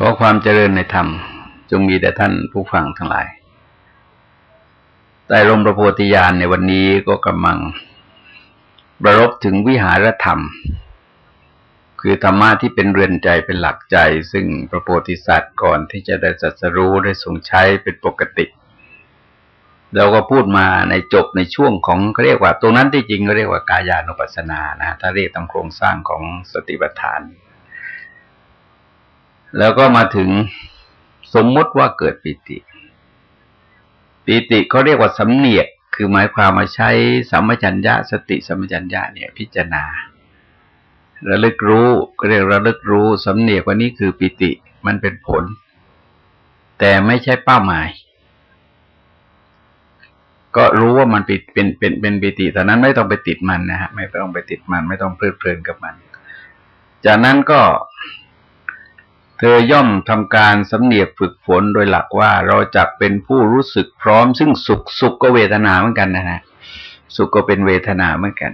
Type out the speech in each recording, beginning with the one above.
ขอความเจริญในธรรม จงมีแต่ท่านผู้ฟังทั้งหลายใต้ลมประโพธิญาณในวันนี้ก็กำลังประรบถึงวิหารธรรม คือธรรมะที่เป็นเรือนใจเป็นหลักใจ ซึ่งพระโพธิสัตว์ก่อนที่จะได้จัสรู้ได้ทรงใช้เป็นปกติเราก็พูดมาในจบในช่วงของเขาเรียกว่า ตรงนั้นที่จริงก็เรียกว่ากายานุปัสสนานะถ้าเรียกตามโครงสร้างของสติปัฏฐาน แล้วก็มาถึงสมมติว่าเกิดปิติ ปิติเขาเรียกว่าสำเนียก คือหมายความมาใช้สัมมจัญญะสติสัมมจัญญะเนี่ยพิจารณา ระลึกรู้ก็เรียกระลึกรู้สำเนียกว่านี้คือปิติมันเป็นผล แต่ไม่ใช่เป้าหมาย ก็รู้ว่ามันเป็นเป็นเป็นเป็นปิติแต่นั้นไม่ต้องไปติดมันนะฮะไม่ต้องไปติดมัน ไม่ต้องเพลิดเพลินกับมัน จากนั้นก็ เธอย่อมทำการสำเนียกฝึกฝนโดยหลักว่าเราจะเป็นผู้รู้สึกพร้อม ซึ่งสุขสุขก็เวทนาเหมือนกันนะฮะสุขก็เป็นเวทนาเหมือนกัน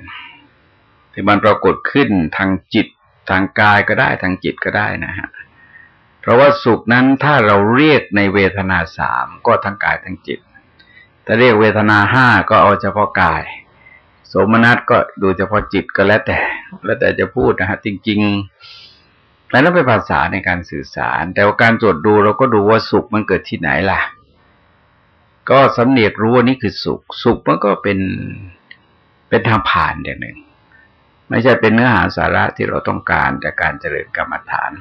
ที่มันปรากฏขึ้นทางจิตทางกายก็ได้ทางจิตก็ได้นะฮะเพราะว่าสุขนั้นถ้าเราเรียกในเวทนาสามก็ทั้งกายทั้งจิตถ้าเรียกเวทนาห้าก็เอาเฉพาะกาย สมนัตก็ดูเฉพาะจิตก็แล้วแต่ แล้วแต่จะพูดนะฮะจริงๆแล้ว นั้นเป็นภาษาในการสื่อสาร แต่ว่าการตรวจดูเราก็ดูว่าสุขมันเกิดที่ไหนล่ะ ก็สำเนียกรู้ว่านี่คือสุข สุขมันก็เป็นเป็นทางผ่านอย่างหนึ่ง ไม่ใช่เป็นเนื้อหาสาระที่เราต้องการจากการเจริญกรรมฐาน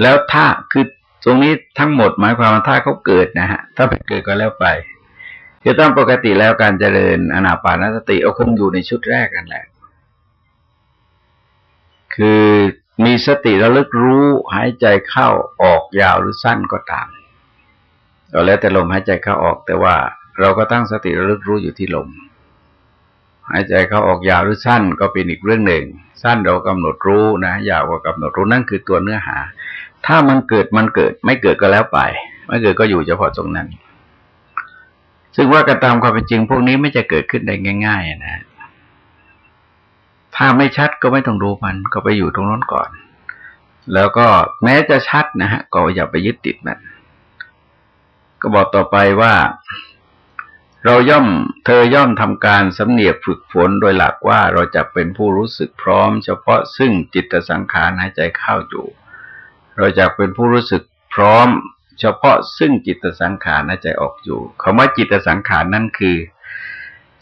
แล้วถ้าคือตรงนี้ทั้งหมดหมายความว่าถ้าเขาเกิดนะฮะ ถ้าไปเกิดก็แล้วไปคือตามปกติแล้วการเจริญอนาปานสติเอาคงอยู่ในชุดแรกกันแหละ คือมีสติระลึกรู้หายใจเข้าออกยาวหรือสั้นก็ตามเราแล้วแต่ลมหายใจเข้าออก แต่ว่าเราก็ตั้งสติระลึกรู้อยู่ที่ลมหายใจเข้าออกยาวหรือสั้นก็เป็นอีกเรื่องหนึ่ง สั้นเรากำหนดรู้นะยาวก็กำหนดรู้นั่นคือตัวเนื้อหา ถ้ามันเกิดมันเกิด ไม่เกิดก็แล้วไป ไม่เกิดก็อยู่เฉพาะตรงนั้น ซึ่งว่ากันตามความเป็นจริงพวกนี้ไม่จะเกิดขึ้นได้ง่าย ๆ นะ ถ้าไม่ชัดก็ไม่ต้องดูมันก็ไปอยู่ตรงนั้นก่อน แล้วก็แม้จะชัดนะฮะก็อย่าไปยึดติดมันก็บอกต่อไปว่า เราย่อมเธอย่อมทำการสำเนียกฝึกฝนโดยหลักว่าเราจะเป็นผู้รู้สึกพร้อม เฉพาะซึ่งจิตสังขารหายใจเข้าอยู่ เราจะเป็นผู้รู้สึกพร้อม เฉพาะซึ่งจิตสังขารหายใจออกอยู่คำว่าจิตสังขารนั่นคือ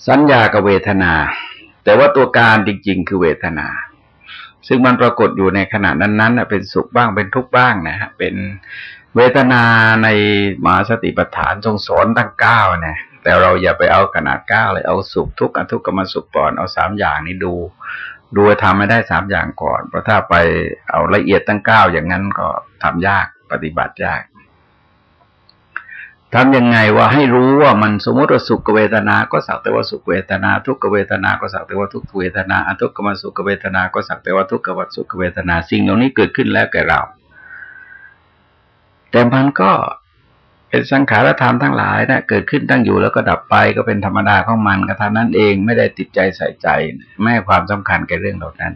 สัญญากับเวทนา แต่ว่าตัวการจริง ๆ คือเวทนา ซึ่งมันปรากฏอยู่ในขณะนั้นๆเป็นสุขบ้างเป็นทุกข์บ้างนะฮะเป็นเวทนาในมหาสติปัฏฐานทรงสอนตั้งเก้านะแต่เราอย่าไปเอาขนาดเก้าเลยเอาสุขทุกข์อทุกข์กรรมสุขก่อนเอาสามอย่างนี้ดูดูทำไม่ได้สามอย่างก่อนเพราะถ้าไปเอาละเอียดตั้งเก้าอย่างนั้นก็ทำยากปฏิบัติยาก ทำยังไงว่าให้รู้ว่ามันสมมติว่าสุขเวทนา ก็สักแต่ว่าสุขเวทนา ทุกขเวทนา ก็สักแต่ว่าทุกขเวทนาอทุกขมสุขเวทนา ก็สักแต่ว่าทุกขวัสุขเวทนา สิ่งเหล่านี้เกิดขึ้นแล้วแก่เรา แต่มันก็เป็นสังขารธรรมทั้งหลายนะเกิดขึ้นตั้งอยู่แล้วก็ดับไปก็เป็นธรรมดาของมันก็ท่านั้นเองไม่ได้ติดใจใส่ใจไม่ให้ความสำคัญแก่เรื่องเหล่านั้น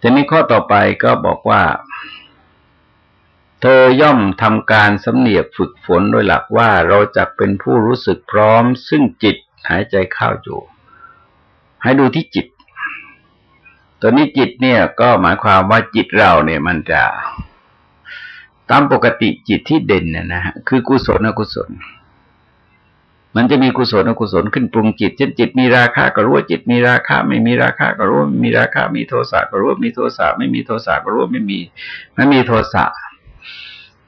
ทีนี้ข้อต่อไปก็บอกว่า เธอย่อมทำการสำเนียกฝึกฝนโดยหลักว่าเราจะเป็นผู้รู้สึกพร้อม ซึ่งจิตหายใจเข้าอยู่ ให้ดูที่จิต ตัวนี้จิตเนี่ยก็หมายความว่าจิตเราเนี่ยมันจะ ตามปกติจิตที่เด่นนะนะฮะคือกุศลอกุศล มันจะมีกุศลอกุศลขึ้นปรุงจิต เช่นจิตมีราคะก็รู้ว่าจิตมีราคะ ไม่มีราคะก็รู้ว่ามีราคะ มีโทสะก็รู้ว่ามีโทสะไม่มีโทสะก็รู้ว่าไม่มีไม่มีโทสะ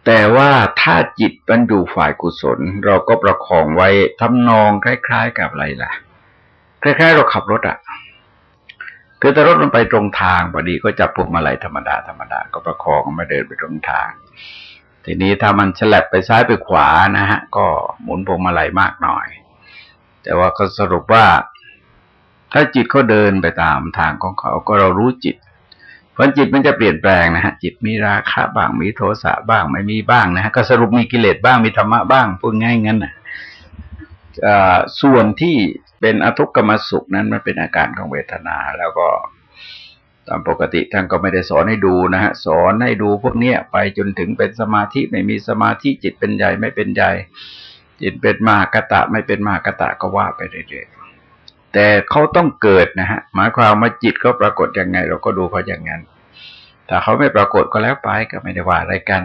แต่ว่าถ้าจิตมันอยู่ฝ่ายกุศล เราก็ประคองไว้ทำนองคล้าย ๆ กับอะไรล่ะ คล้าย ๆ เราขับรถอะ่ะคือถ้ารถมันไปตรงทางพอดีก็จับพวกมาลัยธรรมดาธรรมดาก็ประคองไม่เดินไปตรงทาง ทีนี้ถ้ามันฉลับไปซ้ายไปขวานะฮะ ก็หมุนพวงมาลัยมากหน่อย แต่ว่าก็สรุปว่า ถ้าจิตเขาเดินไปตามทางของเขาก็เรารู้จิต เพราะจิตมันจะเปลี่ยนแปลงนะฮะจิตมีราคะบ้างมีโทสะบ้างไม่มีบ้างนะฮะก็สรุปมีกิเลสบ้างมีธรรมะบ้างพูดง่ายงั้นนะส่วนที่เป็นอทุกขมสุขนั้นมันเป็นอาการของเวทนาแล้วก็ตามปกติท่านก็ไม่ได้สอนให้ดูนะฮะสอนให้ดูพวกเนี้ยไปจนถึงเป็นสมาธิไม่มีสมาธิจิตเป็นใหญ่ไม่เป็นใหญ่จิตเป็นมหากตะไม่เป็นมหากตะก็ว่าไปเรื่อยๆ แต่เขาต้องเกิดนะฮะหมายความว่าจิตเขาปรากฏยังไง เราก็ดูเขาอย่างนั้นถ้าเขาไม่ปรากฏก็แล้วไปก็ไม่ได้ว่าอะไรกัน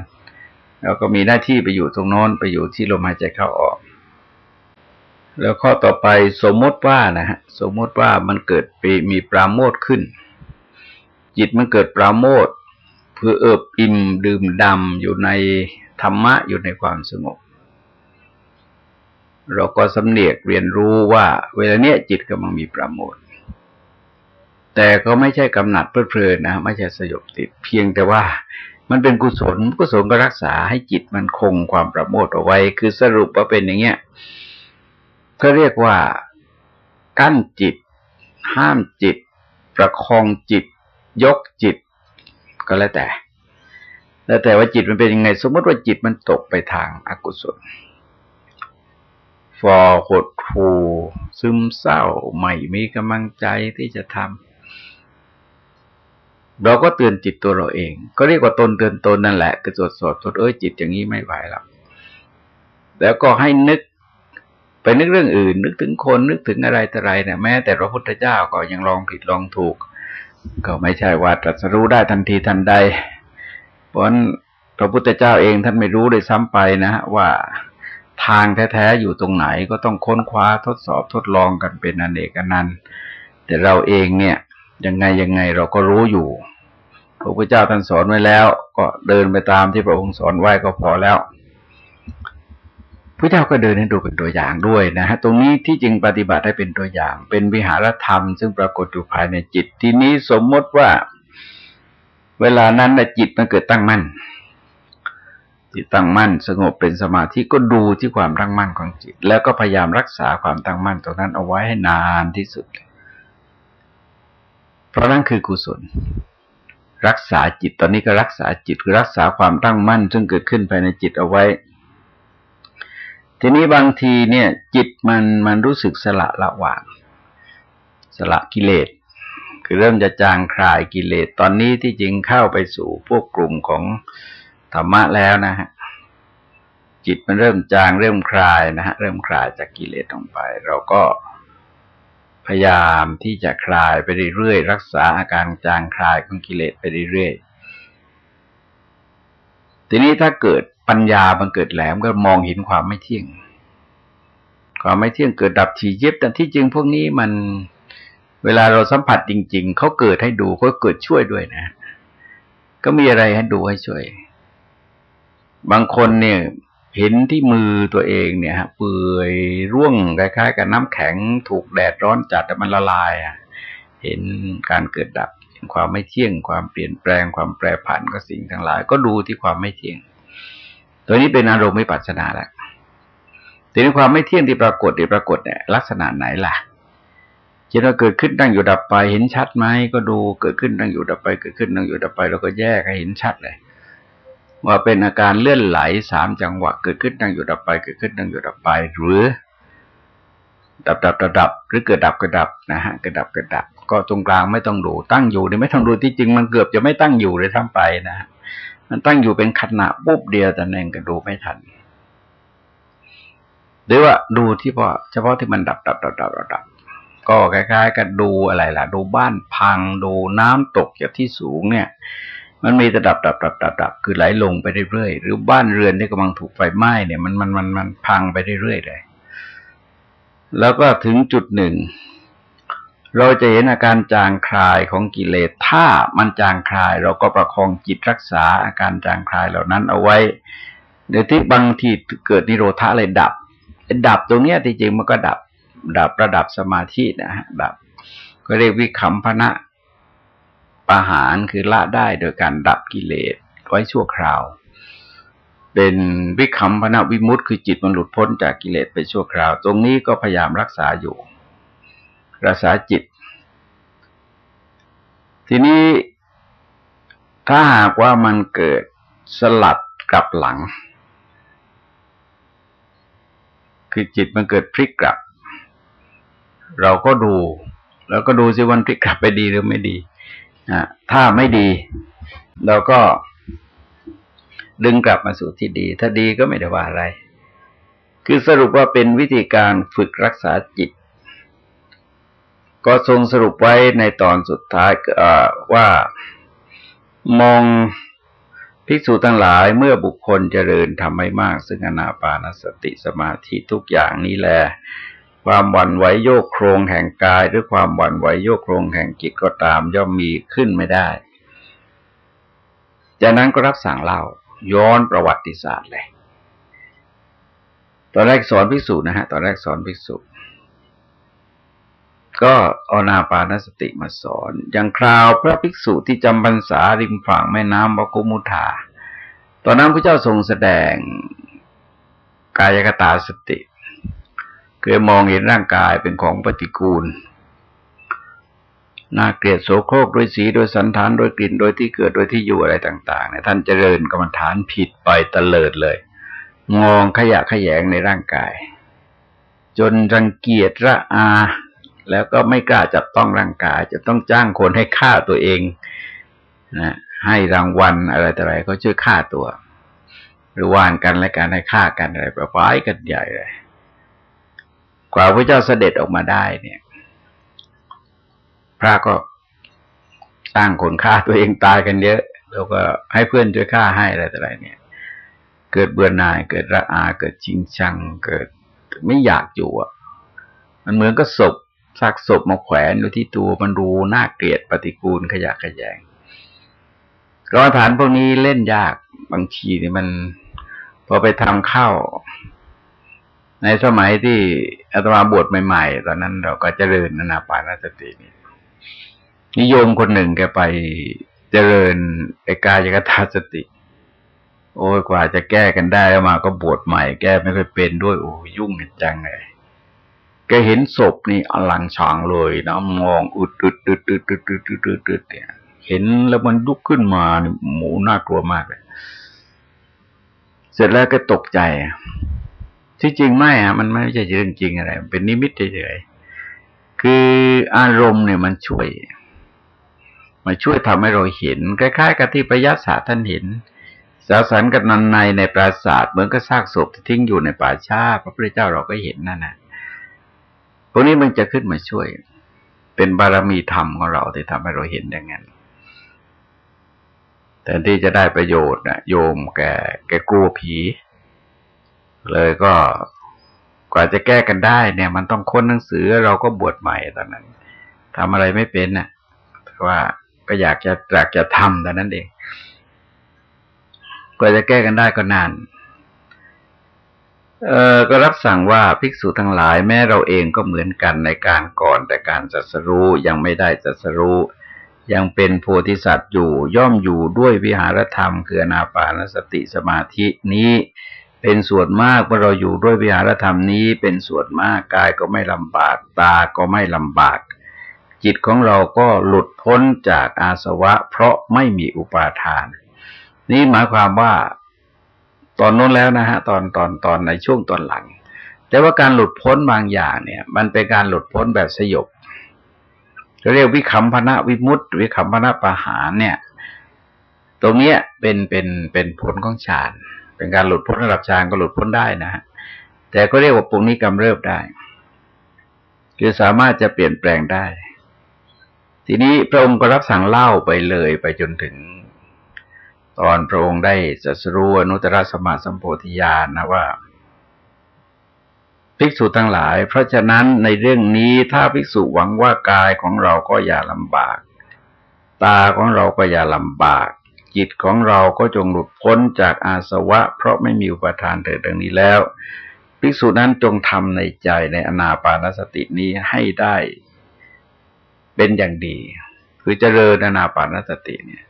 เราก็มีหน้าที่ไปอยู่ตรงโน้นไปอยู่ที่ลมหายใจเข้าออก แล้วข้อต่อไปสมมติว่านะฮะสมมติว่ามันเกิดปมีปราโมทขึ้น จิตมันเกิดปราโมทเพื่อเอิบอิ่มดื่มดำอยู่ในธรรมะอยู่ในความสงบ เราก็สำเนียกเรียนรู้ว่า เวลาเนี้ยจิตกำลังมีปราโมทแต่ก็ไม่ใช่กำหนัดเพลิดเพลินนะไม่ใช่สยบติดเพียงแต่ว่ามันเป็นกุศลกุศลก็รักษาให้จิตมันคงความประโมทเอาไว้ คือสรุปว่าเป็นอย่างเงี้ยก็เรียกว่ากั้นจิต ห้ามจิต ประคองจิต ยกจิต ก็แล้วแต่ แล้วแต่ว่าจิตมันเป็นยังไง สมมติว่าจิตมันตกไปทางอากุศล ฟอหดหูซึมเศร้าไม่มีกำลังใจที่จะทำเราก็เตือนจิตตัวเราเอง ก็เรียกว่าตนเตือนตนนั่นแหละก็ตรวจสอบตรวเอ้ยจิตอย่างนี้ไม่ไหวแล้วแล้วก็ให้นึกไปนึกเรื่องอื่น นึกถึงคนนึกถึงอะไรแต่ไรเนี่ยแม้แต่พระพุทธเจ้าก็ยังลองผิดลองถูก ก็ไม่ใช่ว่าตรัสรู้ได้ทันทีทันใด เพราะพระพุทธเจ้าเองท่านไม่รู้เลยซ้ำไปนะว่า ทางแท้ๆอยู่ตรงไหนก็ต้องค้นคว้าทดสอบทดลองกันเป็นอนเนกอนันต์แต่เราเองเนี่ย ยังไงยังไงเราก็รู้อยู่พระพุทธเจ้าท่านสอนไว้แล้ว ก็เดินไปตามที่พระองค์สอนไว้ก็พอแล้วพระเจ้าก็เดินให้ดูเป็นตัวอย่างด้วยนะฮะตรงนี้ที่จริงปฏิบัติให้เป็นตัวอย่าง เป็นวิหารธรรม ซึ่งปรากฏอยู่ภายในจิต ทีนี้สมมติว่า เวลานั้นจิตมันเกิดตั้งมั่น จิตตั้งมั่น สงบเป็นสมาธิก็ดูที่ความตั้งมั่นของจิต แล้วก็พยายามรักษาความตั้งมั่นตรงนั้นเอาไว้ให้นานที่สุดเเพราะนั่นคือกุศล รักษาจิตตอนนี้ก็รักษาจิตคือรักษาความตั้งมั่น ซึ่งเกิดขึ้นภายในจิตเอาไว้ ทีนี้บางทีเนี่ย จิตมันมันรู้สึกสละละวางสละกิเลสคือเริ่มจะจางคลายกิเลสตอนนี้ที่จริงเข้าไปสู่พวกกลุ่มของ ธรรมะแล้วนะฮะจิตมันเริ่มจางเริ่มคลายนะฮะเริ่มคลายจากกิเลสลงไป เราก็พยายามที่จะคลายไปเรื่อยๆรักษาอาการจางคลายของกิเลสไปเรื่อยๆทีนี้ถ้าเกิดปัญญาบังเกิดแหลมก็มองเห็นความไม่เที่ยง ความไม่เที่ยงเกิดดับทีเยิบแต่ที่จริงพวกนี้มันเวลาเราสัมผัสจริง ๆเขาเกิดให้ดูเขาเกิดช่วยด้วยนะ ก็มีอะไรให้ดูให้ช่วย บางคนเนี่ยเห็นที่มือตัวเองเนี่ยฮะเปื่อยร่วงคล้ายๆกับน้ำแข็งถูกแดดร้อนจัดแต่มันละลายอะเห็นการเกิดดับเห็นความไม่เที่ยง ความเปลี่ยนแปลงความแปรผันก็สิ่งทั้งหลาย ก็ดูที่ความไม่เที่ยง ตัวนี้เป็นอารมณ์ไม่ปัจจนาแล้วทีนี้ความไม่เที่ยงที่ปรากฏที่ปรากฏเนี่ยลักษณะไหนล่ะจะเราเกิดขึ้นตั้งอยู่ดับไป เห็นชัดไหมก็ดูเกิดขึ้นตั้งอยู่ดับไป เกิดขึ้นตั้งอยู่ดับไปเราก็แยกให้เห็นชัดเลย ว่าเป็นอาการเลื่อนไหลสามจังหวะเกิดขึ้นดังอยู่ดับไป เกิดขึ้นดังอยู่ดับไป หรือ ดับดับดับดับหรือเกิดดับเกิดดับนะฮะเกิดดับเกิดดับ ก็ตรงกลางไม่ต้องดูตั้งอยู่นี่ไม่ต้องดูที่จริงมันเกือบจะไม่ตั้งอยู่เลยทั้งไปนะมันตั้งอยู่เป็นขณะปุ๊บเดียวแต่เองก็ดูไม่ทันหรือว่าดูที่พอเฉพาะที่มันดับดับดับดับดับก็คล้ายๆกับดูอะไรล่ะ ดูบ้านพังดูน้ำตกจากที่สูงเนี่ย มันมีระดับดับดับดับดับคือไหลลงไปเรื่อยๆหรือบ้านเรือนที่กำลังถูกไฟไหม้เนี่ยมันมันมันมันพังไปเรื่อยๆเลย แล้วก็ถึงจุดหนึ่ง เราจะเห็นอาการจางคลายของกิเลสถ้ามันจางคลาย เราก็ประคองจิตรักษาอาการจางคลายเหล่านั้นเอาไว้เดี๋ยวที่บางทีเกิดนิโรธาเลยดับ ดับตรงเนี้ยที่จริงมันก็ดับ ดับระดับสมาธินะฮะดับ ก็เรียกวิคัมพนะ ปาหารคือละได้โดยการดับกิเลสไว้ชั่วคราว เป็นวิคัมพนาวิมุตต์คือจิตมันหลุดพ้นจากกิเลสไปชั่วคราว ตรงนี้ก็พยายามรักษาอยู่ รักษาจิต ทีนี้ถ้าหากว่ามันเกิดสลัดกลับหลัง คือจิตมันเกิดพลิกกลับ เราก็ดู แล้วก็ดูสิวันพลิกกลับไปดีหรือไม่ดี ถ้าไม่ดีเราก็ดึงกลับมาสู่ที่ดี ถ้าดีก็ไม่ได้ว่าอะไร คือสรุปว่าเป็นวิธีการฝึกรักษาจิต ก็ทรงสรุปไว้ในตอนสุดท้ายว่ามองภิกษุทั้งหลายเมื่อบุคคลเจริญทำไม่มาก ซึ่งอนาปานสติสมาธิทุกอย่างนี้แหละ ความหวั่นไหวโยกโครงแห่งกาย หรือความหวั่นไหวโยกโครงแห่งจิตก็ตามย่อมมีขึ้นไม่ได้ จากนั้นก็รับสั่งเล่าย้อนประวัติศาสตร์เลย ตอนแรกสอนภิกษุนะฮะ ตอนแรกสอนภิกษุก็เอานาปานสติมาสอน อย่างคราวพระภิกษุที่จำพรรษาริมฝั่งแม่น้ำบกุมุธา ตอนนั้นพระเจ้าทรงแสดงกายกตาสติ คือมองเห็นร่างกายเป็นของปฏิกูลน่าเกลียดโสโครกโดยสีโดยสันฐานโดยกลิ่นโดยที่เกิดโดยที่อยู่อะไรต่างๆเนี่ยท่านเจริญกรรมฐานผิดไปตะเลิดเลย มองขยะขยงในร่างกาย จนรังเกียจระอา แล้วก็ไม่กล้าจับต้องร่างกาย จะต้องจ้างคนให้ฆ่าตัวเองนะให้รางวัลอะไรต่ออะไรก็ช่วยฆ่าตัว หรือวานกันและการให้ฆ่ากันอะไรประปายกันใหญ่เลย กว่าพระเจ้าเสด็จออกมาได้เนี่ย พระก็สร้างคนฆ่าตัวเองตายกันเยอะ แล้วก็ให้เพื่อนช่วยฆ่าให้อะไรต่ออะไรเนี่ย เกิดเบื่อหน่ายเกิดระอา เกิดจริงชัง เกิดไม่อยากอยู่อะ มันเหมือนก็ศพซากศพมาแขวนอยู่ที่ตัวมันดูน่าเกลียดปฏิกูลขยะขยงกรรมฐานพวกนี้เล่นยากบางทีเนี่ยมัน พอไปทำเข้า ในสมัยที่อาตมาบวชใหม่ๆ ตอนนั้นเราก็เจริญนาปานสตินี่นิยมคนหนึ่งแกไปเจริญไอกายกตาสติ โอ้ยกว่าจะแก้กันได้มาก็บวชใหม่แก้ไม่ค่อยเป็นด้วยโอ้ยุ่งจังเลยแกเห็นศพนี่อลังฉางเลยนะมองอุดอุดอุดอุดอุดอุดอุดอุดอุดเนี่ยเห็นแล้วมันลุกขึ้นมาหมูน่ากลัวมากเลย เสร็จแล้วก็ตกใจ ที่จริงไม่อะมันไม่ใช่เรื่องจริงอะไรเป็นนิมิตเฉยๆคืออารมณ์เนี่ยมันช่วยมาช่วยทำให้เราเห็นคล้ายๆกับที่ประยัติศาสตร์ท่านเห็นสาสันกับนันในในปราสาทเหมือนกับซากศพที่ทิ้งอยู่ในป่าชาพระพุทธเจ้าเราก็เห็นนั่นนะพวกนี้มันจะขึ้นมาช่วย เป็นบารมีธรรมของเราที่ทำให้เราเห็นอย่างนั้นแต่ที่จะได้ประโยชน์นะโยมแกแกกลัวผี เลยก็กว่าจะแก้กันได้เนี่ย มันต้องค้นหนังสือเราก็บวชใหม่ตอนนั้นทำอะไรไม่เป็นน่ะแต่ว่าก็อยากจะอยากจะทำแต่นั้นเอง กว่าจะแก้กันได้ก็นาน เออก็รับสั่งว่าภิกษุทั้งหลาย แม้เราเองก็เหมือนกันในการก่อนแต่การจัดสรู้ยังไม่ได้จัดสรู้ยังเป็นโพธิสัตว์อยู่ย่อมอยู่ด้วยวิหารธรรม คืออนาปานสติสมาธินี้ เป็นส่วนมากเมื่อเราอยู่ด้วยวิหารธรรมนี้ เป็นส่วนมากกายก็ไม่ลำบาก ตาก็ไม่ลำบาก จิตของเราก็หลุดพ้นจากอาสวะ เพราะไม่มีอุปาทาน นี่หมายความว่าตอนนู้นแล้วนะฮะตอนตอนตอนในช่วงตอนหลัง แต่ว่าการหลุดพ้นบางอย่างเนี่ย มันเป็นการหลุดพ้นแบบสยบเรียกวิคัมพนะวิมุตติวิคัมพนะปะหารเนี่ย ตรงเนี้ยเป็นเป็นเป็นผลของฌานเเป็นการหลุดพ้นระดับฌานก็หลุดพ้นได้นะฮะแต่ก็เรียกว่าปุ่งนี้กำเริบได้ คือสามารถจะเปลี่ยนแปลงได้ ทีนี้พระองค์ก็รับสั่งเล่าไปเลยไปจนถึง ตอนพระองค์ได้สัสรู้อนุตตรสมาสัมโพธิญาณนะว่าภิกษุทั้งหลาย เพราะฉะนั้นในเรื่องนี้ถ้าภิกษุหวังว่ากายของเราก็อย่าลำบาก ตาของเราก็อย่าลำบาก จิตของเราก็จงหลุดพ้นจากอาสวะ เพราะไม่มีอุปทานเถิดดังนี้แล้วภิกษุนั้นจงทำในใจในอนาปานสตินี้ให้ได้เป็นอย่างดี คือเจริญอนาปานสติเนี่ย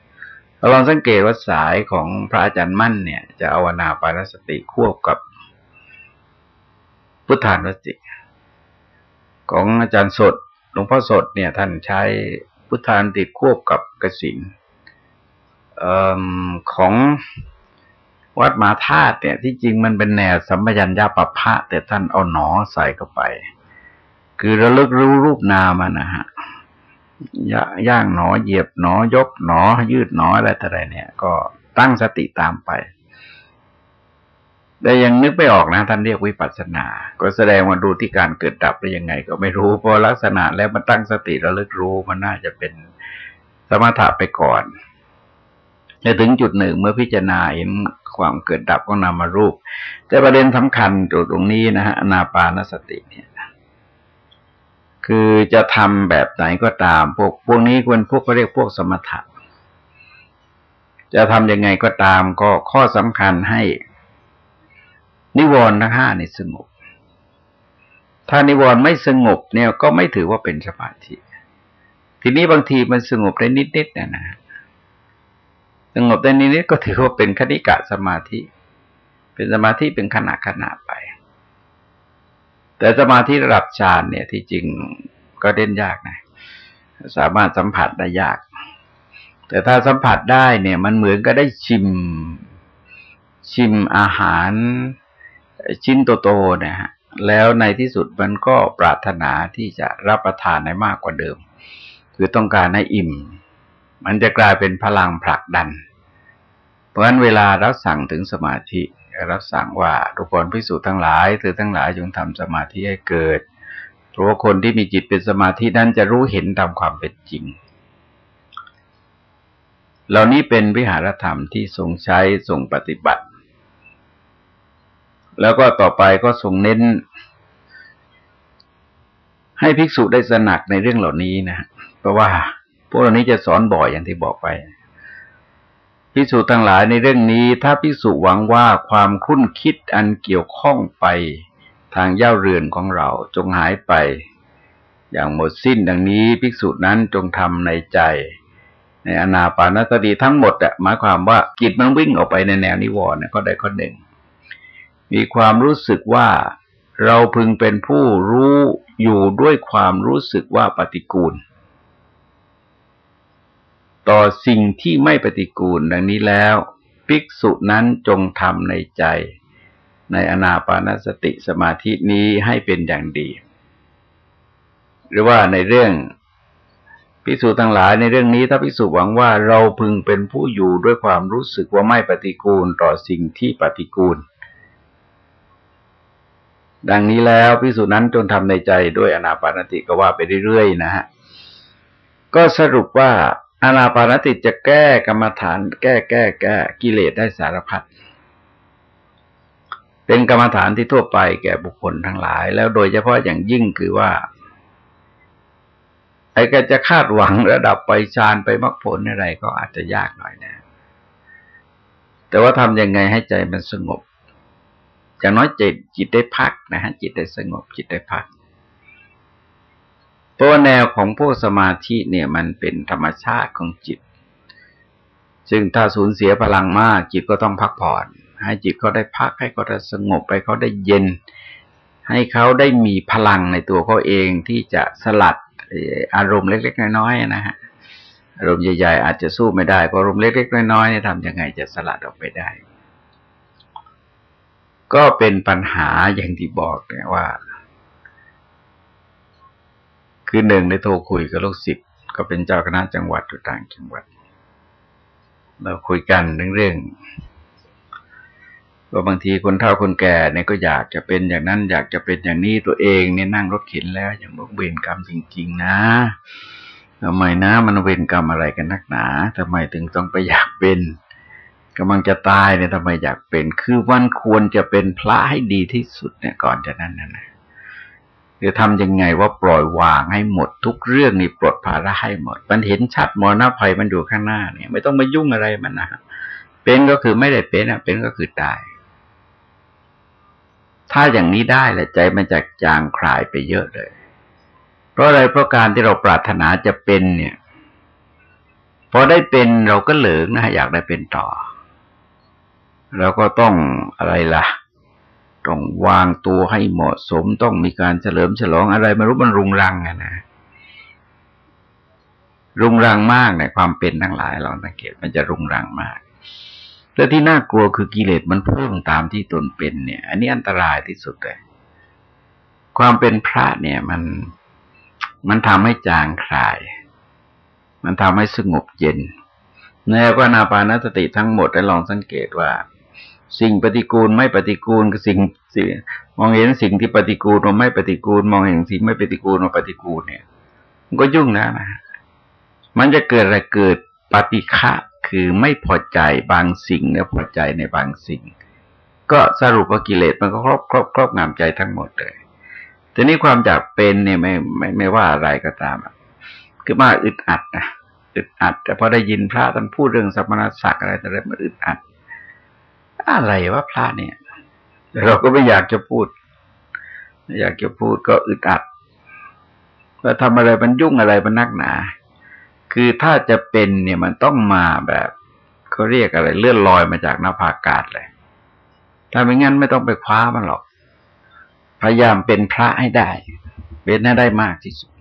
เราลองสังเกตว่าสายของพระอาจารย์มั่นเนี่ย จะเอาอนาปานสติควบกับพุทธานุสติของอาจารย์สดหลวงพ่อสดเนี่ย ท่านใช้พุทธานติควบกับกสิน อของวัดมาธาตุเนี่ย ที่จริงมันเป็นแนวสัมปยัญญาปภะแต่ท่านเอาหนอใส่เข้าไป คือระลึกรู้รูปนามานะฮะย่างหนอเหยียบหนอยกหนอ ยืดหนออะไรต่ออะไรเนี่ย ก็ตั้งสติตามไป แต่ยังนึกไม่ออกนะท่านเรียกวิปัสสนา ก็แสดงว่าดูที่การเกิดดับได้ยังไง ก็ไม่รู้เพราะลักษณะแล้วมันตั้งสติระลึกรู้มันน่าจะเป็นสมถะไปก่อน จะถึงจุดหนึ่งเมื่อพิจารณาเห็นความเกิดดับของนามารูป แต่ประเด็นสำคัญจุดตรงนี้นะฮะนาปานสติเนี่ยคือจะทำแบบไหนก็ตาม พวกพวกนี้ควรพวกก็เรียกพวกสมถะจะทำยังไงก็ตามก็ข้อสำคัญให้ นิวรณ์ทั้งห้านี่สงบ ถ้านิวรณ์ไม่สงบเนี่ยก็ไม่ถือว่าเป็นสมาธิ ทีนี้บางทีมันสงบได้นิดๆนะนะ สงบได้นิดๆก็ถือว่าเป็นคณิกะสมาธิ เป็นสมาธิเป็นขณะขณะไป แต่สมาธิระดับฌานเนี่ยที่จริงก็เด่นยากนะ สามารถสัมผัสได้ยาก แต่ถ้าสัมผัสได้เนี่ยมันเหมือนก็ได้ชิม ชิมอาหาร ชิ้นโตๆนะฮะแล้วในที่สุดมันก็ปรารถนาที่จะรับประทานให้มากกว่าเดิม คือต้องการให้อิ่ม มันจะกลายเป็นพลังผลักดัน ราะฉะนั้นเวลาเราสั่งถึงสมาธิรับสั่งว่าทุกคนพิสูจน์ทั้งหลายเธอทั้งหลายจงทำสมาธิให้เกิด เพราะว่าคนที่มีจิตเป็นสมาธินั้นจะรู้เห็นตามความเป็นจริง เหล่านี้เป็นวิหารธรรมที่ทรงใช้ทรงปฏิบัติ แล้วก็ต่อไปก็ทรงเน้น ให้ภิกษุได้สนักในเรื่องเหล่านี้นะ เพราะว่าพวกเหล่านี้จะสอนบ่อยอย่างที่บอกไป พิสูจทั้งหลายในเรื่องนี้ ถ้าพิสูจหวังว่าความคุ้นคิดอันเกี่ยวข้องไปทางเย่าเรือนของเราจงหายไป อย่างหมดสิ้นดังนี้ภิกษุนั้นจงทำในใจ ในอนาปานสติทั้งหมดอะหมายความว่าจิตมันวิ่งออกไปในแนวนิวรณ์ก็ได้ข้อหนึ่ง มีความรู้สึกว่าเราพึงเป็นผู้รู้อยู่ด้วยความรู้สึกว่าปฏิกูล ต่อสิ่งที่ไม่ปฏิกูลดังนี้แล้ว ภิกษุนั้นจงทำในใจ ในอนาปานสติสมาธินี้ให้เป็นอย่างดี หรือว่าในเรื่องภิกษุทั้งหลายในเรื่องนี้ถ้าภิกษุหวังว่าเราพึงเป็นผู้อยู่ด้วยความรู้สึกว่าไม่ปฏิกูลต่อสิ่งที่ปฏิกูล ดังนี้แล้วภิกษุนั้นจงทำในใจด้วยอนาปานสติก็ว่าไปเรื่อยๆนะฮะก็สรุปว่า อานาปานติจะแก้กรรมฐาน แก้แก้แก้กิเลสได้สารพัดเป็นกรรมฐานที่ทั่วไปแก่บุคคลทั้งหลาย แล้วโดยเฉพาะอย่างยิ่งคือว่าไอ้ก็จะคาดหวังระดับไปฌานไปมรรคผลอะไรก็อาจจะยากหน่อยนะ แต่ว่าทำยังไงให้ใจมันสงบอย่างน้อยจิตจิตได้พักนะฮะจิตได้สงบจิตได้พัก เพราะแนวของพวกสมาธิเนี่ยมันเป็นธรรมชาติของจิต ซึ่งถ้าสูญเสียพลังมากจิตก็ต้องพักผ่อน ให้จิตเขาได้พักให้เขาได้สงบไปเขาได้เย็น ให้เขาได้มีพลังในตัวเขาเองที่จะสลัดอารมณ์เล็ก ๆ น้อยๆนะฮะอารมณ์ใหญ่ๆอาจจะสู้ไม่ได้ก็อารมณ์เล็กๆน้อยๆเนี่ยทำยังไงจะสลัดออกไปได้ ก็เป็นปัญหาอย่างที่บอกเนี่ยว่า คือหนึ่งในโทรคุยกับลูกศิษย์ก็เป็นเจ้าคณะจังหวัดอยู่ต่างจังหวัด เราคุยกันเรื่องว่าบางทีคนเฒ่าคนแก่เนี่ยก็อยากจะเป็นอย่างนั้น อยากจะเป็นอย่างนี้ตัวเองเนี่ยนั่งรถเข็นแล้ว อย่างบอกเวรกรรมจริง ๆ นะทำไมนะมันเวรกรรมอะไรกันนักหนาทำไมถึงต้องไปอยากเป็นกำลังจะตายเนี่ยทำไมอยากเป็น คือวันควรจะเป็นพระให้ดีที่สุดเนี่ยก่อนจะนั้นนะจะ ทำยังไงว่าปล่อยวางให้หมด ทุกเรื่องนี่ปลดภาระให้หมด มันเห็นชัดมรณะภัยมันอยู่ข้างหน้าเนี่ย ไม่ต้องมายุ่งอะไรมันนะเป็นก็คือไม่ได้เป็นอะ เป็นก็คือตาย ถ้าอย่างนี้ได้แหละใจมันจะจางคลายไปเยอะเลย เพราะอะไรเพราะการที่เราปรารถนาจะเป็นเนี่ยพอได้เป็นเราก็เหลืองนะอยากได้เป็นต่อเราก็ต้องอะไรล่ะ ต้องวางตัวให้เหมาะสม ต้องมีการเฉลิมฉลองอะไรไม่รู้มันรุงรังอะนะรุงรังมากในความเป็นทั้งหลายเราสังเกตมันจะรุงรังมากแล้วที่น่ากลัวคือกิเลสมันพุ่งตามที่ตนเป็นเนี่ย อันนี้อันตรายที่สุดเลย ความเป็นพระเนี่ยมันมันทำให้จางคลาย มันทำให้สงบเย็นในก็นาปานสติทั้งหมดได้ลองสังเกตว่า สิ่งปฏิกูลไม่ปฏิกูลกับสิ่งมองเห็นสิ่งที่ปฏิกูลว่าไม่ปฏิกูล มองเห็นสิ่งไม่ปฏิกูลว่าปฏิกูลเนี่ย มันก็ยุ่งนะนะมันจะเกิดอะไรเกิดปฏิฆะคือไม่พอใจบางสิ่งแล้วพอใจในบางสิ่ง ก็สรุปว่ากิเลสมันก็ครอบครอบครอบงำใจทั้งหมดเลยทีนี้ความจากเป็นเนี่ยไม่ไม่ไม่ว่าอะไรก็ตามคือมาอึดอัดนะอึดอัด แต่พอได้ยินพระท่านพูดเรื่องสมณศักดิ์อะไรแต่อะไรมันอึดอัด อะไรว่าพระเนี่ย เราก็ไม่อยากจะพูด ไม่อยากจะพูดก็อึดอัดว่าทำอะไรมันยุ่งอะไรมันนักหนา คือถ้าจะเป็นเนี่ยมันต้องมาแบบเขาเรียกอะไร เลื่อนลอยมาจากหน้าภากาศเลย ถ้าไม่งั้นไม่ต้องไปคว้ามันหรอก พยายามเป็นพระให้ได้เป็นให้ได้มากที่สุด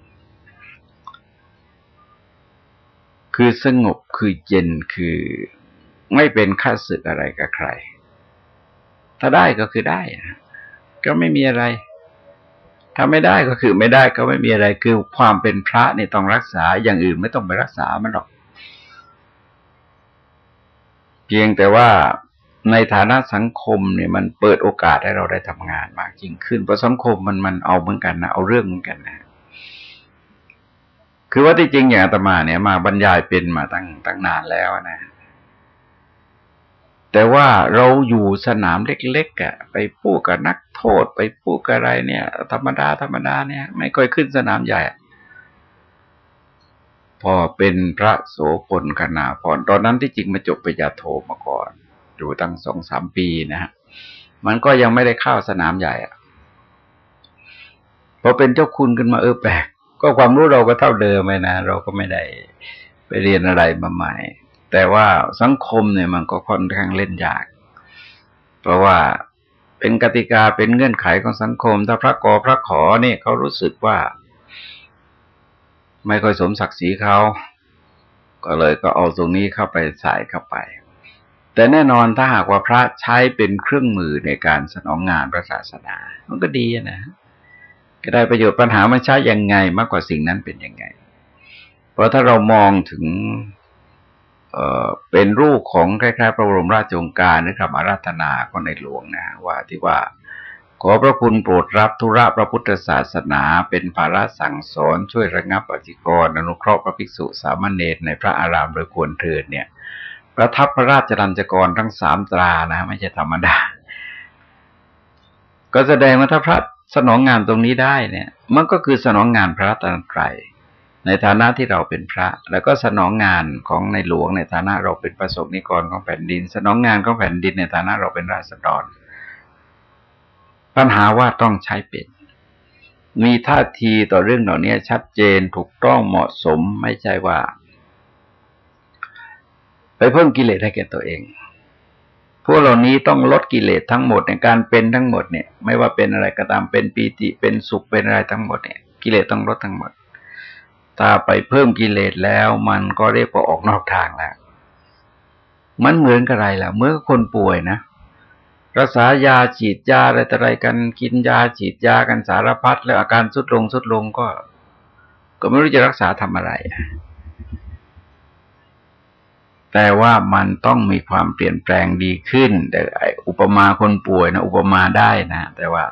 คือสงบคือเย็นคือไม่เป็นข้าศึกอะไรกับใคร ถ้าได้ก็คือได้ ก็ไม่มีอะไร ถ้าไม่ได้ก็คือไม่ได้ก็ไม่มีอะไรคือความเป็นพระนี่ต้องรักษาอย่างอื่นไม่ต้องไปรักษามันหรอก เพียงแต่ว่าในฐานะสังคมเนี่ยมันเปิดโอกาสให้เราได้ทำงานมากยิ่งขึ้นเพราะสังคมมันมันเอาเหมือนกันนะเอาเรื่องเหมือนกันนะคือว่าที่จริงอย่างอาตมาเนี่ยมาบรรยายเป็นมาตั้งตั้งนานแล้วนะ แต่ว่าเราอยู่สนามเล็กๆอะไปพูดกับนักโทษไปพูดกับอะไรเนี่ย ธรรมดาธรรมดาเนี่ย ไม่ค่อยขึ้นสนามใหญ่ พอเป็นพระโสพลคณาพรตอนนั้นที่จริงมาจบปริญญาโทมาก่อนอยู่ตั้งสองสามปีนะฮะมันก็ยังไม่ได้เข้าสนามใหญ่อะพอเป็นเจ้าคุณขึ้นมาเออแปลกก็ความรู้เราก็เท่าเดิมเลยนะเราก็ไม่ได้ไปเรียนอะไรมาใหม่ แต่ว่าสังคมเนี่ยมันก็ค่อนข้างเล่นยาก เพราะว่าเป็นกติกาเป็นเงื่อนไขของสังคม ถ้าพระกอพระขอเนี่ยเขารู้สึกว่า ไม่ค่อยสมศักดิ์ศรีเขา ก็เลยก็เอาตรงนี้เข้าไปใส่เข้าไป แต่แน่นอนถ้าหากว่าพระใช้เป็นเครื่องมือในการสนองงานพระศาสนา มันก็ดีนะก็ได้ประโยชน์ปัญหามันใช้ยังไงมากกว่าสิ่งนั้นเป็นยังไง เพราะถ้าเรามองถึง เป็นรูปของคล้ายๆพระบรมราชโองการหรือคำอาราธนาของในหลวงนะว่าที่ว่า ขอพระคุณโปรดรับธุระพระพุทธศาสนา เป็นภาระสั่งสอนช่วยระงับปฏิกรอนุเคราะห์พระภิกษุสามเณรในพระอารามโดยควรเถิดเนี่ยประทับพระราชรัญจกรทั้งสามตรานะไม่ใช่ธรรมดา ก็แสดงว่าถ้าพระสนองงานตรงนี้ได้เนี่ย มันก็คือสนองงานพระรัตนตรัย ในฐานะที่เราเป็นพระ แล้วก็สนองงานของในหลวงในฐานะเราเป็นประสบนิกรของแผ่นดิน สนองงานของแผ่นดินในฐานะเราเป็นราษฎร ปัญหาว่าต้องใช้เป็น มีท่าทีต่อเรื่องเหล่านี้ชัดเจนถูกต้องเหมาะสมไม่ใช่ว่า ไปเพิ่มกิเลสให้แก่ตัวเอง พวกเหล่านี้ต้องลดกิเลสทั้งหมดในการเป็นทั้งหมดเนี่ย ไม่ว่าเป็นอะไรก็ตามเป็นปีติเป็นสุขเป็นอะไรทั้งหมดเนี่ย กิเลสต้องลดทั้งหมด ถ้าไปเพิ่มกิเลสแล้วมันก็เรียกว่าออกนอกทางแล้ว มันเหมือนกับอะไรล่ะ เมื่อคนป่วยนะรักษายาฉีดยาอะไรต่ออะไรกันกินยาฉีดยากันสารพัดแล้วอาการสุดลงสุดลงก็ ก็ไม่รู้จะรักษาทำอะไร แต่ว่ามันต้องมีความเปลี่ยนแปลงดีขึ้น แต่อุปมาคนป่วยนะอุปมาได้นะแต่ว่า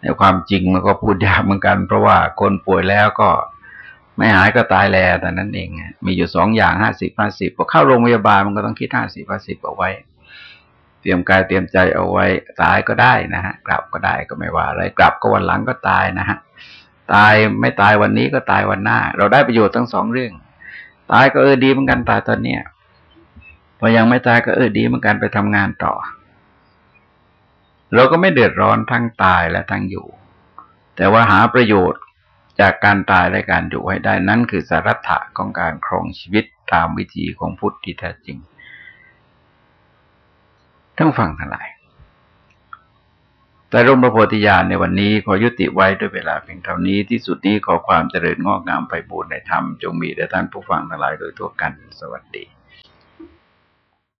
ในความจริงมันก็พูดยากเหมือนกัน เพราะว่าคนป่วยแล้วก็ ไม่หายก็ตายแล้วแต่นั้นเองมีอยู่สองอย่างห้าสิบห้าสิบพอเข้าโรงพยาบาลมันก็ต้องคิดห้าสิบห้าสิบเอาไว้ เตรียมกายเตรียมใจเอาไว้ ตายก็ได้นะฮะกลับก็ได้ก็ไม่ว่าอะไรกลับก็วันหลังก็ตายนะฮะตายไม่ตายวันนี้ก็ตายวันหน้า เราได้ประโยชน์ทั้งสองเรื่อง ตายก็เออดีเหมือนกันตายตอนเนี้ยพอยังไม่ตายก็เออดีเหมือนกันไปทำงานต่อ เราก็ไม่เดือดร้อนทั้งตายและทั้งอยู่ แต่ว่าหาประโยชน์ จากการตายและการอยู่ให้ได้นั่นคือสารัตะของการครองชีวิตตามวิธีของพุทธที่แท้จริงทั้งฟังทั้งหลาย แต่ร่มพระโพธิญาณในวันนี้ขอยุติไว้ด้วยเวลาเพียงเท่านี้ที่สุดนี้ขอความเจริญงอกงามไปบูรณนธรรมจงมีแด่ท่านผู้ฟังทั้งหลายโดยทั่วกันสวัสดี